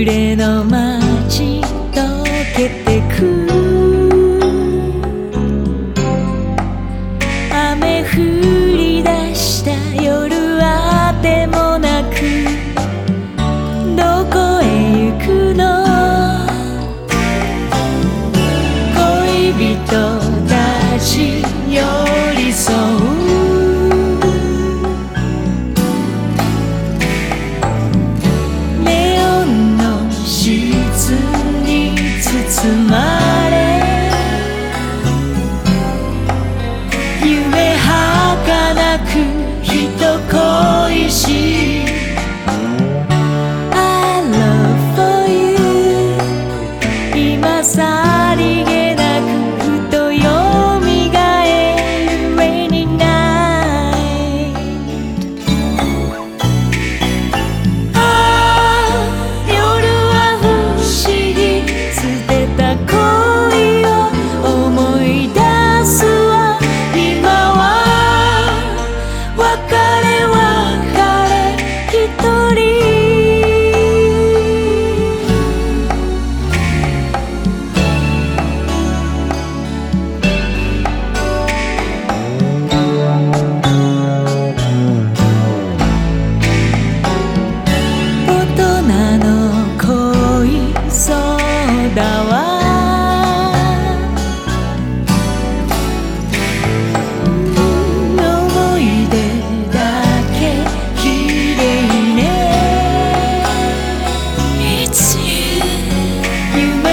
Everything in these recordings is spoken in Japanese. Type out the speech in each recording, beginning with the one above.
暮れの街溶けてく。雨降り出した夜はでもなくどこへ行くの？恋人心。You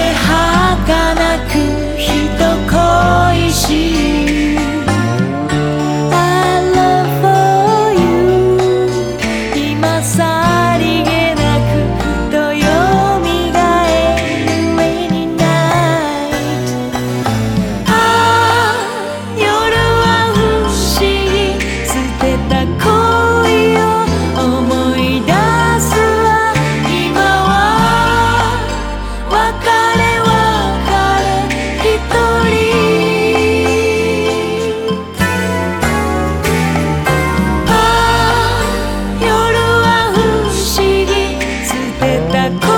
I'd